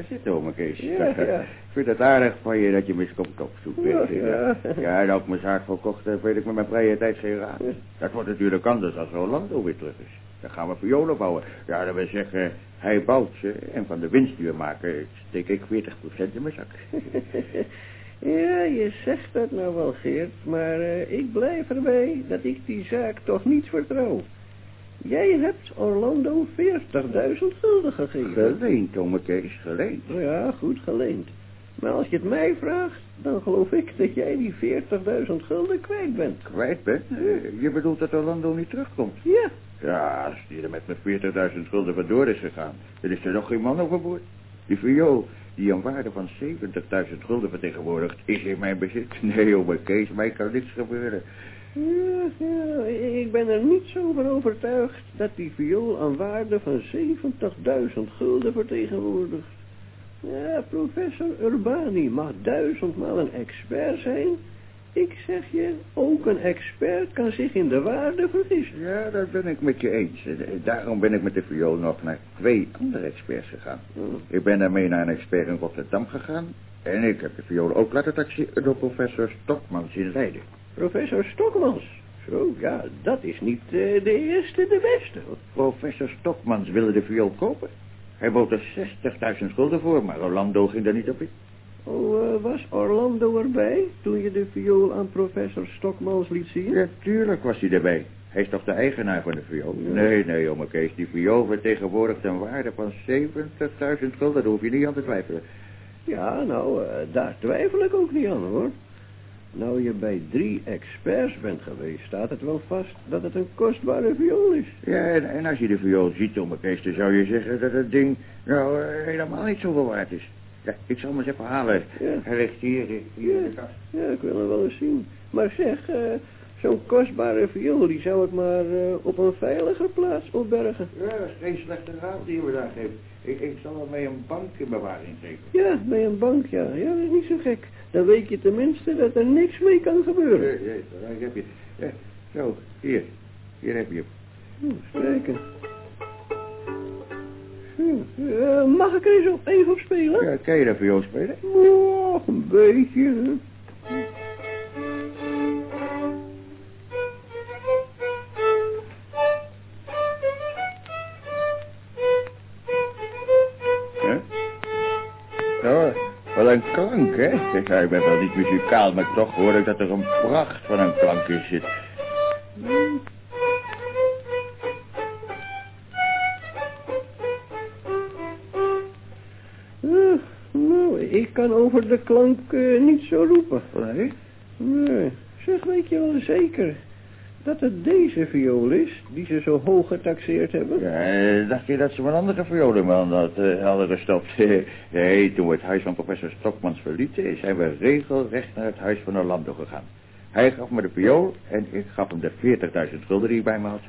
Ga zitten, oma Kees. Ja, ja. Ik vind het aardig van je dat je me komt opzoeken. Ja, ja. en ook mijn zaak verkocht heb, weet ik met mijn vrije tijd geen raad. Dat wordt natuurlijk anders als Rolando weer terug is. Dan gaan we violen bouwen. Ja, dat wil zeggen, hij bouwt ze en van de winst die we maken steek ik 40% in mijn zak. Ja, je zegt dat nou wel, Geert, maar eh, ik blijf erbij dat ik die zaak toch niet vertrouw. Jij hebt Orlando 40.000 gulden gegeven. Geleend, oma Kees, geleend. Nou ja, goed geleend. Maar als je het mij vraagt, dan geloof ik dat jij die 40.000 gulden kwijt bent. Kwijt bent? Eh, Je bedoelt dat Orlando niet terugkomt? Ja, Ja, als die er met mijn 40.000 gulden vandoor is gegaan, dan is er nog geen man overboord. Die viool, die een waarde van 70.000 gulden vertegenwoordigt, is in mijn bezit. Nee, oma Kees, mij kan niks gebeuren. ja, ja, ben er niet zo van overtuigd dat die viool een waarde van 70.000 gulden vertegenwoordigt. Ja, professor Urbani mag duizendmaal een expert zijn. Ik zeg je, ook een expert kan zich in de waarde vergissen. Ja, dat ben ik met je eens. Daarom ben ik met de viool nog naar twee andere experts gegaan. Ik ben daarmee naar een expert in Rotterdam gegaan. En ik heb de viool ook laten taxeren door professor Stokmans in Leiden. Professor Stokmans. Zo, ja, dat is niet eh, de eerste, de beste. Professor Stokmans wilde de viool kopen. Hij bood er 60.000 gulden voor, maar Orlando ging daar niet op in. Oh, eh, was Orlando erbij toen je de viool aan professor Stokmans liet zien? Ja, tuurlijk was hij erbij. Hij is toch de eigenaar van de viool? Nee, nee, jonge Kees. Die viool vertegenwoordigt een waarde van 70.000 gulden. Daar hoef je niet aan te twijfelen. Ja, nou, eh, daar twijfel ik ook niet aan, hoor. Nou je bij drie experts bent geweest, staat het wel vast dat het een kostbare viool is. Ja, en, en als je de viool ziet, jonge Kees, dan zou je zeggen dat het ding nou eh, helemaal niet zoveel waard is. Ja, ik zal hem eens even halen. Ja. Hij ligt hier, hier in de kast. Ja, ik wil hem wel eens zien. Maar zeg, eh, zo'n kostbare viool, die zou ik maar eh, op een veiliger plaats opbergen. Ja, dat is geen slechte raad die je me daar geeft. Ik, ik zal hem mee een bank in bewaring geven. Ja, bij een bank, ja. Ja, dat is niet zo gek. Dan weet je tenminste dat er niks mee kan gebeuren. Ja, ja, daar heb je. Ja, zo, hier. Hier heb je hem. Hm, spreken. Mag ik er eens op even op spelen? Ja, kan je dat viool spelen? Oh, een beetje. Ik ben wel niet muzikaal, maar toch hoor ik dat er een pracht van een klank in zit. Eh, nou, ik kan over de klank eh, niet zo roepen. Nee, zeg, weet je wel zeker dat het deze viool is die ze zo hoog getaxeerd hebben? Ja, eh, dacht je dat ze een andere violenman had, eh, hadden gestopt? nee, toen we het huis van professor Stokmans verlieten, zijn we regelrecht naar het huis van Orlando gegaan. Hij gaf me de viool en ik gaf hem de 40.000 gulden die ik bij me had.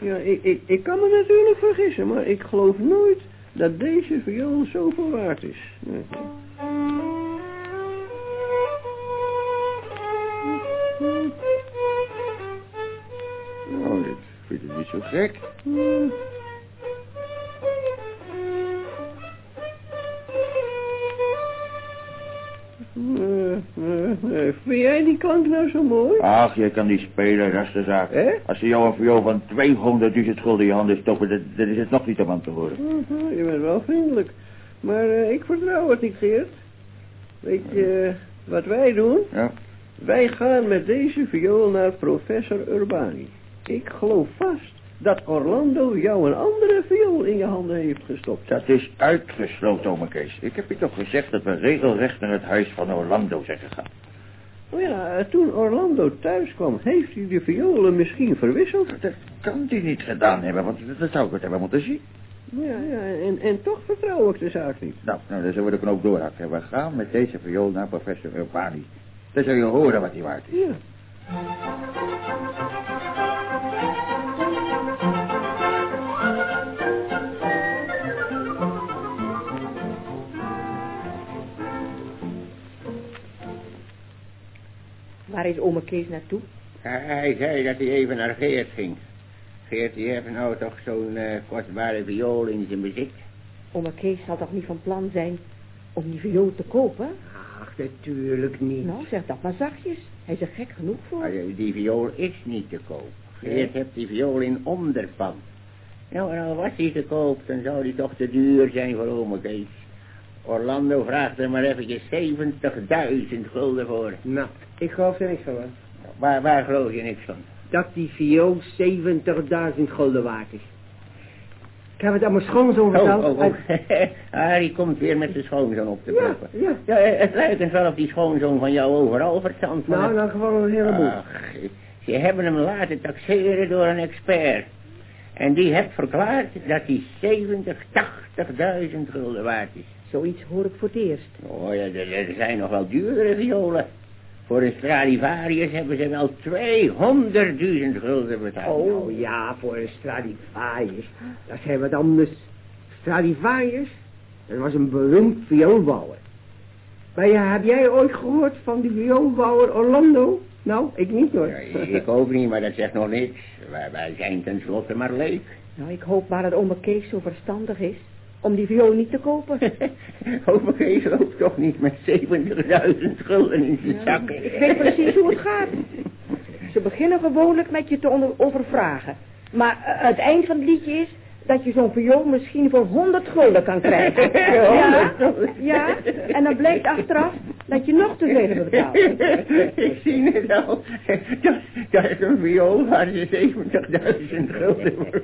Ja, ik, ik, ik kan me natuurlijk vergissen, maar ik geloof nooit dat deze viool zoveel waard is. Nee. Vind het niet zo gek. Nee, nee. Vind jij die klank nou zo mooi? Ach, je kan die spelen, dat is de zaak. Als ze jou een viool van 200.000 gulden in je handen stoppen, dan, dan is het nog niet om aan te horen. Mhm, Je bent wel vriendelijk. Maar eh, ik vertrouw het niet, Geert. Weet je eh, wat wij doen? Ja? Wij gaan met deze viool naar professor Urbani. Ik geloof vast dat Orlando jou een andere viool in je handen heeft gestopt. Dat is uitgesloten, ome Kees. Ik heb je toch gezegd dat we regelrecht naar het huis van Orlando zijn gegaan. Oh ja, toen Orlando thuis kwam, heeft hij de violen misschien verwisseld. Dat kan hij niet gedaan hebben, want dat zou ik het hebben moeten zien. Ja, ja, en, en toch vertrouw ik de zaak niet. Nou, nou, dan zullen we de knoop doorhakken. We gaan met deze viool naar professor Urbani. Dan zul je horen wat hij waard is. Ja. Waar is ome Kees naartoe? Hij zei dat hij even naar Geert ging. Geert, die heeft nou toch zo'n eh, kostbare viool in zijn bezit. Oma Kees zal toch niet van plan zijn om die viool te kopen? Ach, natuurlijk niet. Nou, zeg dat maar zachtjes. Hij is er gek genoeg voor. Maar, eh, die viool is niet te koop. Geert hebt die viool in onderpand. Nou, en al was hij te koop, dan zou die toch te duur zijn voor ome Kees. Orlando vraagt er maar eventjes 70.000 gulden voor. Nou, ik geloof er niks van. Waar, waar geloof je niks van? Dat die viool 70.000 gulden waard is. Ik heb het aan mijn schoonzoon verteld. Oh, oh, oh. Harry komt weer met zijn schoonzoon op te proppen. ja. Ja, eh, het lijkt eens wel of die schoonzoon van jou overal verstand van Nou, dan gewoon een heleboel. Ach, ze hebben hem laten taxeren door een expert. En die heeft verklaard dat hij 70, 80.000 gulden waard is. Zoiets hoor ik voor het eerst. Oh ja, er, zijn nog wel duurdere violen. Voor een Stradivarius hebben ze wel 200.000 gulden betaald. Oh ja, voor een Stradivarius. Dat zijn wat anders. Stradivarius, dat was een beroemd vioolbouwer. Maar ja, heb jij ooit gehoord van die vioolbouwer Orlando? Nou, ik niet hoor. Ja, ik ook niet, maar dat zegt nog niks. Wij, wij zijn tenslotte maar leuk. Nou, ik hoop maar dat oma Kees zo verstandig is om die viool niet te kopen. Kees loopt toch niet met 70.000 gulden in zijn zak. Ik weet precies hoe het gaat. Ze beginnen gewoonlijk met je te overvragen. Maar eh, het eind van het liedje is dat je zo'n viool misschien voor 100 gulden kan krijgen. Ja, ja. En dan blijkt achteraf dat je nog te veel hebt betaald. Ik zie het al. Dat, dat is een viool waar ze 70.000 gulden voor.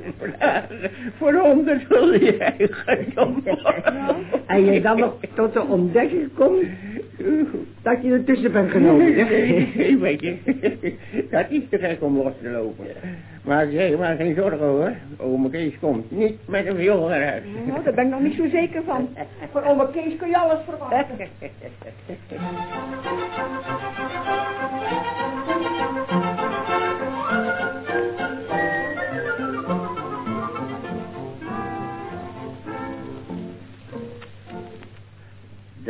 Voor 100 gulden je eigendom. En je dan nog tot de ontdekking komt dat je ertussen bent genomen. Nee, weet je, dat is te gek om los te lopen. Maar zeg maar geen zorgen hoor. Ome Kees komt niet met een viool huis. Nou, daar ben ik nog niet zo zeker van. Voor oma Kees kun je alles verwachten.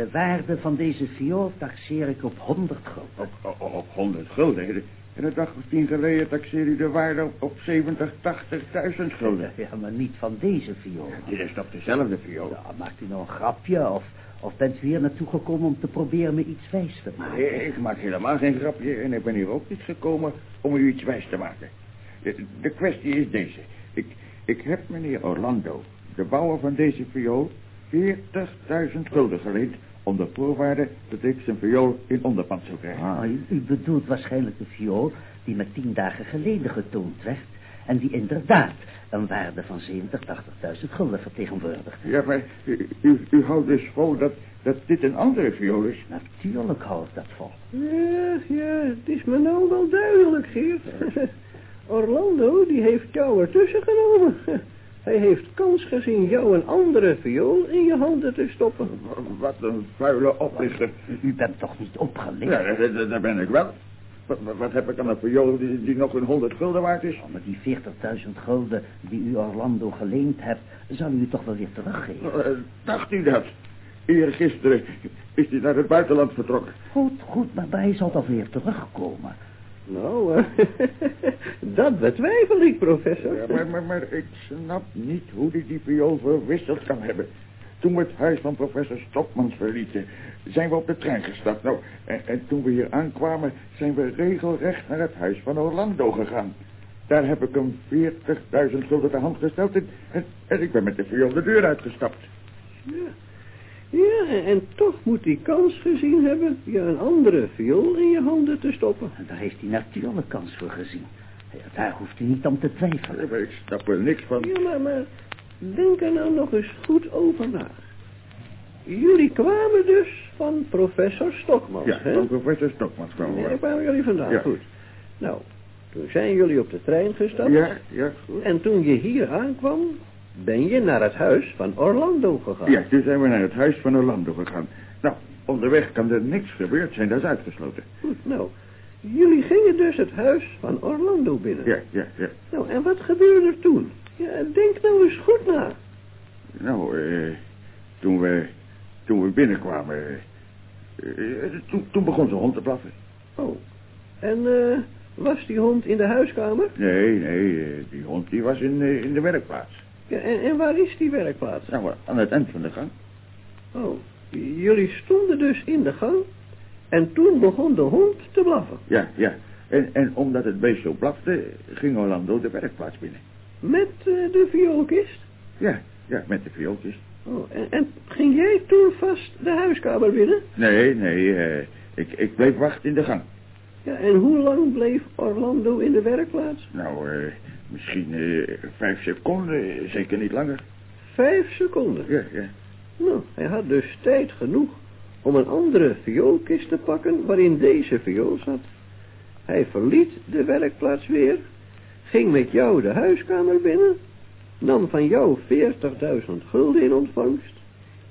De waarde van deze viool taxeer ik op 100 gulden. Op, op, op 100 gulden. En een dag of tien geleden taxeerde u de waarde op, op 70, 80.000 gulden. Ja, maar niet van deze viool. Dit is toch dezelfde viool? Ja, maakt u nou een grapje of, of bent u hier naartoe gekomen om te proberen me iets wijs te maken? Nee, ik maak helemaal geen grapje en ik ben hier ook niet gekomen om u iets wijs te maken. De, de kwestie is deze. Ik, ik heb meneer Orlando, de bouwer van deze viool, 40.000 gulden geleend... onder voorwaarde dat ik zijn viool in onderpand zou krijgen. Ah, u, u bedoelt waarschijnlijk de viool die me tien dagen geleden getoond werd... en die inderdaad een waarde van 70, 80.000 gulden vertegenwoordigt. Ja, maar u, u, u houdt dus vol dat, dat dit een andere viool is. Natuurlijk hou ik dat vol. Ja, ja, het is me nou wel duidelijk, Geert. Orlando, die heeft jou ertussen genomen. Hij heeft kans gezien jou een andere viool in je handen te stoppen. Wat een vuile oplichter. U, u bent toch niet opgelicht? Ja, daar, ben ik wel. Wat, heb ik aan een viool die, die nog een 100 gulden waard is? Oh, maar die 40.000 gulden die u Orlando geleend hebt, zal u toch wel weer teruggeven? Eh, dacht u dat? Eergisteren is hij naar het buitenland vertrokken. Goed, goed, maar hij zal toch weer terugkomen. Nou, eh, dat betwijfel ik, professor. Ja, maar, maar, maar ik snap niet hoe hij die viool verwisseld kan hebben. Toen we het huis van professor Stokmans verlieten, zijn we op de trein gestapt. Nou, en, en toen we hier aankwamen, zijn we regelrecht naar het huis van Orlando gegaan. Daar heb ik hem 40.000 gulden de hand gesteld en, en, en ik ben met de viool de deur uitgestapt. Ja, en toch moet hij kans gezien hebben je een andere viool in je handen te stoppen. En daar heeft hij natuurlijk kans voor gezien. Ja, daar hoeft u niet om te twijfelen. Ja, Ik snap er niks van. Ja, maar, maar denk er nou nog eens goed over na. Jullie kwamen dus van professor Stokman, Ja, hè? van professor Stokmans kwamen Daar we. kwamen jullie vandaan, Ja. goed. Nou, toen zijn jullie op de trein gestapt. Ja, ja, goed. En toen je hier aankwam, ben je naar het huis van Orlando gegaan. Ja, toen zijn we naar het huis van Orlando gegaan. Nou, onderweg kan er niks gebeurd zijn, dat is uitgesloten. Goed, nou, jullie gingen dus het huis van Orlando binnen. Ja, ja, ja. Nou, en wat gebeurde er toen? Ja, denk nou eens goed na. Nou, eh, toen we, toen we binnenkwamen, eh, eh, toen, toen begon zijn hond te blaffen. Oh, en eh, was die hond in de huiskamer? Nee, nee, eh, die hond die was in, eh, in de werkplaats. Ja, en, en waar is die werkplaats? Nou, aan het eind van de gang. Oh, jullie stonden dus in de gang en toen begon de hond te blaffen. Ja, ja. En, en omdat het beest zo blafte, ging Orlando de werkplaats binnen. Met eh, de vioolkist? Ja, ja, met de viooltjes. Oh, en, en ging jij toen vast de huiskamer binnen? Nee, nee, eh, ik, ik bleef wachten in de gang. Ja, en hoe lang bleef Orlando in de werkplaats? Nou, eh, misschien eh, vijf seconden, zeker niet langer. Vijf seconden. Ja, ja. Nou, hij had dus tijd genoeg om een andere vioolkist te pakken waarin deze viool zat. Hij verliet de werkplaats weer, ging met jou de huiskamer binnen, nam van jou 40.000 gulden in ontvangst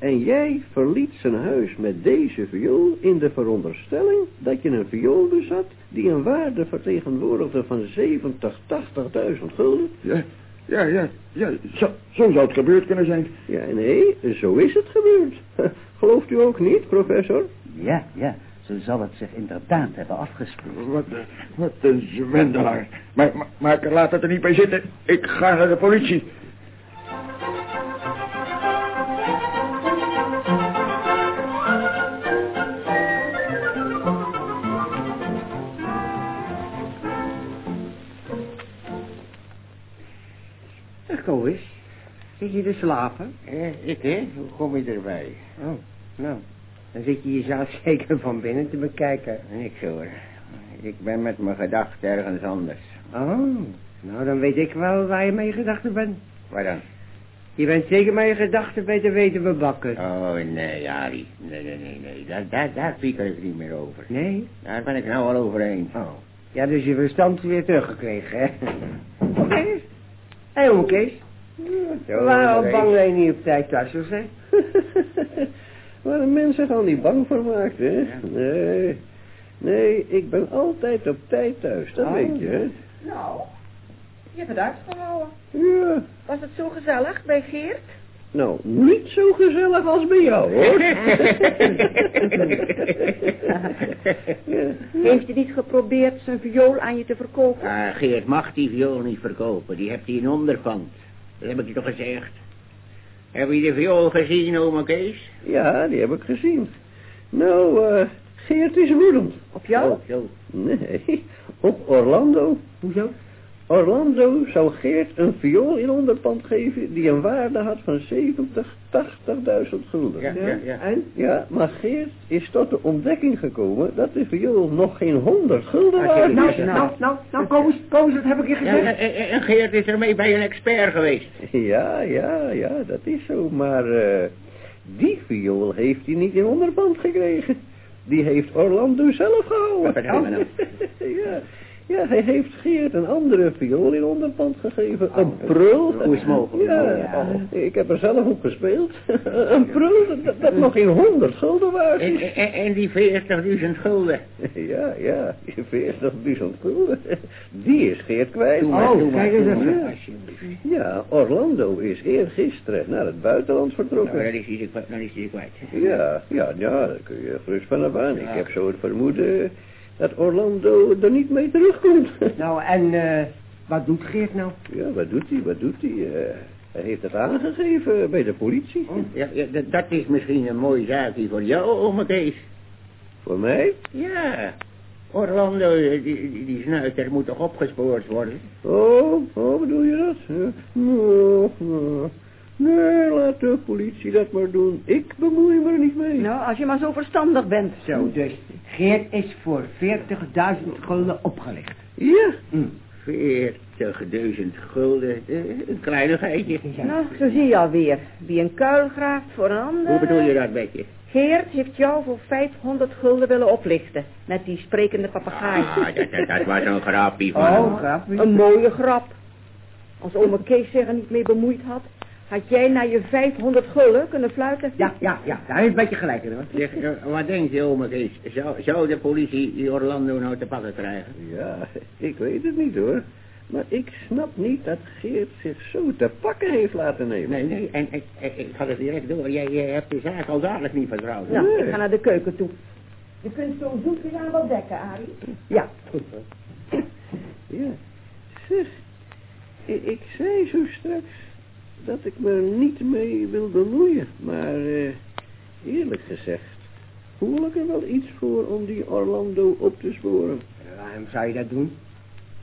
en jij verliet zijn huis met deze viool in de veronderstelling dat je een viool bezat die een waarde vertegenwoordigde van 70, 80.000 gulden. Ja, ja, ja, ja zo, zo zou het gebeurd kunnen zijn. Ja, nee, zo is het gebeurd. Gelooft u ook niet, professor? Ja, ja, zo zal het zich inderdaad hebben afgespeeld. Wat, een- wat een zwendelaar. Maar, maar, maar ik laat het er niet bij zitten. Ik ga naar de politie. Koos. Zit je te slapen? Eh, ik, hè? Hoe kom je erbij? Oh, nou. Dan zit je jezelf zeker van binnen te bekijken. Niks hoor. Ik ben met mijn gedachten ergens anders. Oh, nou dan weet ik wel waar je mee gedachten bent. Waar dan? Je bent zeker met je gedachten bij de weduwe bakken. Oh, nee, Harry. Nee, nee, nee, nee. Daar, daar, daar pieker ik niet meer over. Nee? Daar ben ik nou al overheen. Oh. Ja, dus je verstand weer teruggekregen, hè? Oké. Hé, hey, jonge Kees. Waarom bang dat je niet op tijd thuis zou zijn? Waar de mensen al niet bang voor maakt, hè? Nee, nee, ik ben altijd op tijd thuis, dat Oh, weet je, hè? Nou, je hebt het uitgehouden. Ja, Was het zo gezellig bij Geert? nou, niet zo gezellig als bij jou, hoor. ja. Heeft hij niet geprobeerd zijn viool aan je te verkopen? Ah, Geert mag die viool niet verkopen. Die hebt hij in onderpand. Dat heb ik je toch gezegd. Heb je de viool gezien, oma Kees? ja, die heb ik gezien. Nou, eh, Geert is woedend. Op jou? Oh, zo. Nee, op Orlando. Hoezo? Orlando zou Geert een viool in onderpand geven die een waarde had van 70, 80.000 gulden. Ja, ja, ja. En? Ja, maar Geert is tot de ontdekking gekomen dat de viool nog geen 100 gulden waard Nou, is. nou, nou, nou, Koos, Koos, dat heb ik je Ja, gezegd. en, en- en Geert is ermee bij een expert geweest. Ja, ja, ja, dat is zo. Maar eh, die viool heeft hij niet in onderpand gekregen. Die heeft Orlando zelf gehouden. Wat nou? ja, ja, hij heeft Geert een andere viool in onderpand gegeven. een prul. hoe is mogelijk? Ja, ik heb er zelf op gespeeld. een prul dat, dat nog geen 100 gulden waard En, is. en, en die 40.000 gulden. Ja, ja, die 40.000 gulden. Die is Geert kwijt. Maar, Oh, kijk eens even. alsjeblieft. Ja, Orlando is eergisteren naar het buitenland vertrokken. Nou, dan is hij kwijt. Ja, ja, ja, daar kun je gerust van af aan. Ik heb zo het vermoeden dat Orlando er niet mee terugkomt. Nou, en eh, wat doet Geert nou? Ja, wat doet hij, wat doet hij? Eh, hij heeft het aangegeven bij de politie. Ja, ja, dat, is misschien een mooi zaakje voor jou, oma Kees. Voor mij? Ja. Orlando, eh, die, die, die snuiter moet toch opgespoord worden? Oh, oh, bedoel je dat? Ja. Nou, nou. Nee, laat de politie dat maar doen. Ik bemoei me er niet mee. Nou, als je maar zo verstandig bent. Zo, dus Geert is voor 40.000 gulden opgelicht. Ja, 40.000 gulden, eh, een kleinigheidje. Nou, zo zie je alweer. Wie een kuil graaft voor een ander... Hoe bedoel je dat, Betje? Geert heeft jou voor 500 gulden willen oplichten. Met die sprekende papegaai. Ah, dat, dat, dat was een grapje van Oh, grapje. Een mooie grap. Als oma Kees zich er niet mee bemoeid had... had jij naar je 500 gulden kunnen fluiten. Ja, ja, ja, daar heeft een beetje gelijk in hoor. Zeg, eh, wat denk je, oma Kees? Zou, zou de politie die Orlando nou te pakken krijgen? ja, ik weet het niet hoor. Maar ik snap niet dat Geert zich zo te pakken heeft laten nemen. Nee, nee, en ik, ik, ik had het direct door. Jij, jij hebt de zaak al dadelijk niet vertrouwd. Nou, Nee. ik ga naar de keuken toe. Je kunt zo'n zoekje aan wel dekken, Arie. Ja, goed hoor. Ja, zeg, ik, ik zei zo straks dat ik me er niet mee wil bemoeien. Maar eh, eerlijk gezegd voel ik er wel iets voor om die Orlando op te sporen. Waarom zou je dat doen?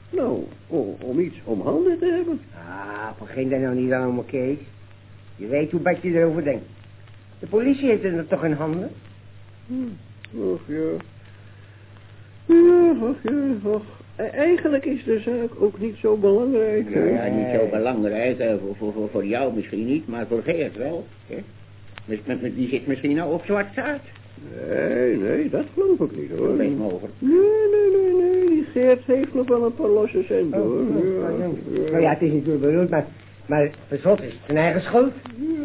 Nou, o- om iets om handen te hebben. Ah, begin daar nou niet aan om, Kees. Je weet hoe bad je erover denkt. De politie heeft het er toch in handen? Hm, Och ja. Ja, och ja, och. E- Eigenlijk is de zaak ook niet zo belangrijk. hè? Nou ja, niet zo belangrijk, eh, voor, voor, voor, voor jou misschien niet, maar voor Geert wel. Hè? Met, met, met- die zit misschien nou op zwart zaad. Nee, nee, dat geloof ik niet hoor. Mogelijk. Nee, nee, nee, nee. Die Geert heeft nog wel een paar losse centen hoor. Ja, Nou ja, het is natuurlijk bedoeld, maar, maar verzot is zijn eigen schuld.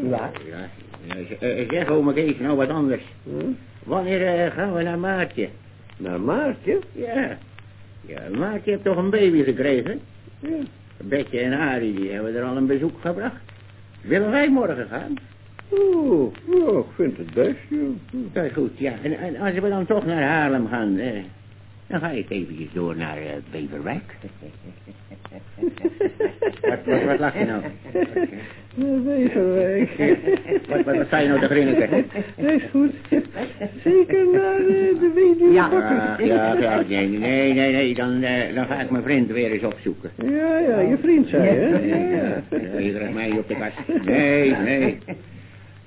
Ja. Ja, eh, zeg oma Kees nou wat anders. Hm? Wanneer eh, gaan we naar Maartje? Naar Maartje? Ja. Ja, Maartje heeft toch een baby gekregen? Ja. Betje en Arie, die hebben er al een bezoek gebracht. Willen wij morgen gaan? Oh, ja, ik vind het best, ja. Dat is goed, ja. En, en als we dan toch naar Haarlem gaan, eh, dan ga ik eventjes door naar eh, Beverwijk. wat, wat, wat lach je nou? Naar Beverwijk. Wat, wat, wat sta je nou te grinniken? Dat is goed. Zeker naar eh, de weduwe Ja. Ah, ja, ja, nee, nee, nee, nee, dan, eh, dan ga ik mijn vriend weer eens opzoeken. Ja, ja, je vriend zei, hè? Ja, ja, ja, je krijgt mij op de kast. Nee, nee.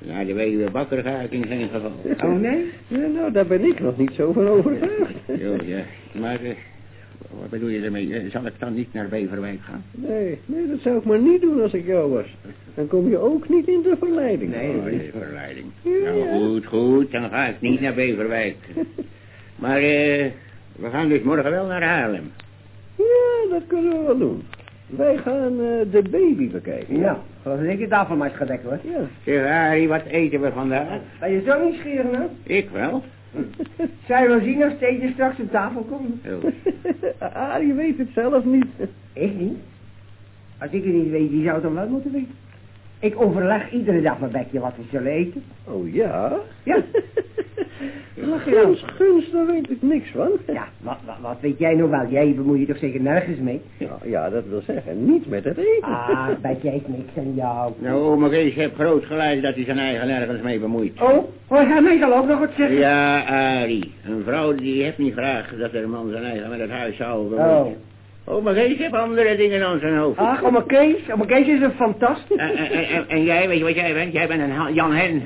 Naar de weduwe Bakker ga ik in geen geval. Oh nee? Ja, nou, daar ben ik nog niet zo van overtuigd. Jo, ja. Maar, eh, wat bedoel je ermee? Eh, Zal ik dan niet naar Beverwijk gaan? Nee, nee, dat zou ik maar niet doen als ik jou was. Dan kom je ook niet in de verleiding. Nee, Oh, die is verleiding. Ja, Nou, ja. goed, goed. Dan ga ik niet naar Beverwijk. Maar, eh, we gaan dus morgen wel naar Haarlem. Ja, dat kunnen we wel doen. Wij gaan eh, de baby bekijken. Ja, geloof dat ik de tafel maar eens gedekt wordt. Ja. Zeg, Arie, wat eten we vandaag? Ben je zo nieuwsgierig nou? Ik wel. Zou je wel zien als Steentje straks op tafel komt? Ah, je weet het zelf niet. Ik niet. Als ik het niet weet, wie zou het dan wel moeten weten? Ik overleg iedere dag met Bekje wat we zullen eten. Oh ja? Ja. Maar Guns, Guns, daar weet ik niks van. Ja, wat, wat, wat weet jij nou wel? Jij bemoeit je toch zeker nergens mee? Ja, ja, dat wil zeggen, niet met het eten. Ah, Bekje heeft niks aan jou. Nou, oma Kees heeft groot gelijk dat hij zijn eigen nergens mee bemoeit. Oh, hoor hij mij zal ook nog wat zeggen? Ja, Arie. Een vrouw die heeft niet graag dat er een man zijn eigen met het huis zou Oh. Oma Kees heeft andere dingen aan zijn hoofd. Ach, oma Kees, oma Kees is een fantastisch. En, en, en, en jij, weet je wat jij bent? Jij bent een Jan Hen.